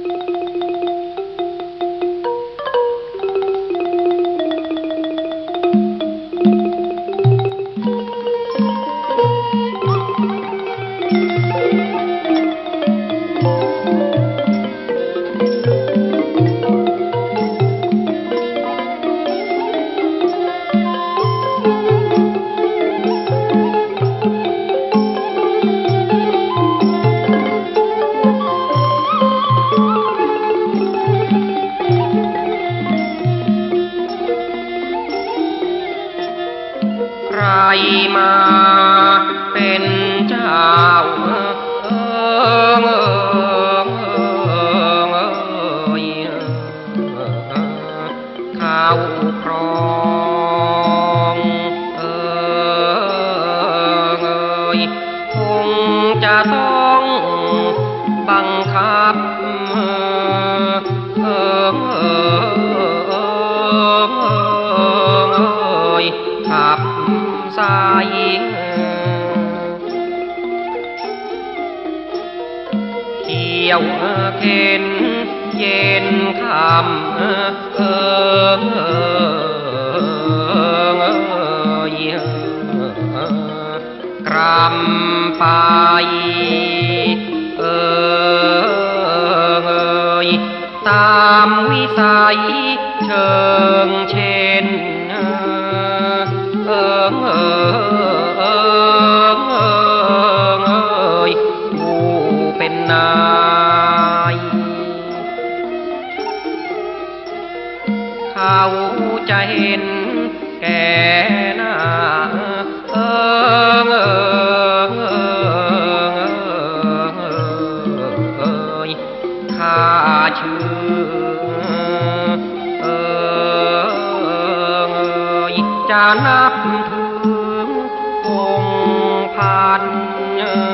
ใค มาเป็นเจ้าเอิงเอิงเอยเข้าครองเอิงเอยคงจะต้องบังคับ สายเขี่ยวเข็นเย็นคำเออเออกรำไปเออเยตามวิสัยเชิงเช่น เออเออเออเออเอยผู้เป็นนายเขาจะเห็นแก่หน้าเออเออเออเอยข้าชื่อ อยจะนับถือองค์พันเออ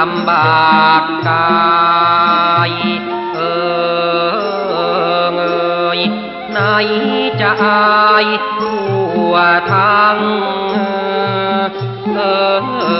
ลำบากกายเออเอยไหนจะอายทั่วทั้งเออ